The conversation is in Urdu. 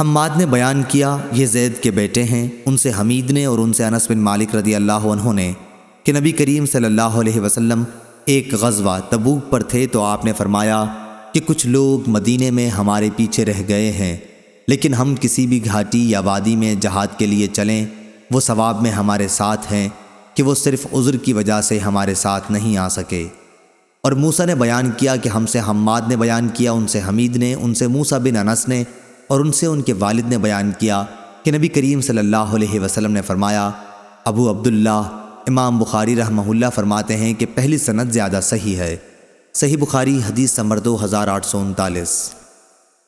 حماد نے بیان کیا، یہ زید کے بیٹے ہیں، ان سے حمید نے اور ان سے انس بن مالک رضی اللہ عنہ نے کہ نبی کریم صلی اللہ علیہ وسلم ایک غزوہ تبوک پر تھے تو آپ نے فرمایا کہ کچھ لوگ مدینے میں ہمارے پیچھے رہ گئے ہیں، لیکن ہم کسی بھی گھاٹی یا وادی میں جہاد کے لیے چلیں، وہ ثواب میں ہمارے ساتھ ہیں کہ وہ صرف عذر کی وجہ سے ہمارے ساتھ نہیں آ سکے۔ اور موسا نے بیان کیا کہ ہم سے حماد نے بیان کیا، ان سے حمید نے، ان سے موسا بن انس نے اور ان سے ان کے والد نے بیان کیا کہ نبی کریم صلی اللہ علیہ وسلم نے فرمایا، ابو عبداللہ، امام بخاری رحمہ اللہ فرماتے ہیں کہ پہلی صنعت زیادہ صحیح ہے۔ صحیح بخاری حدیث نمبر دو ہزار آٹھ سو انتالیس۔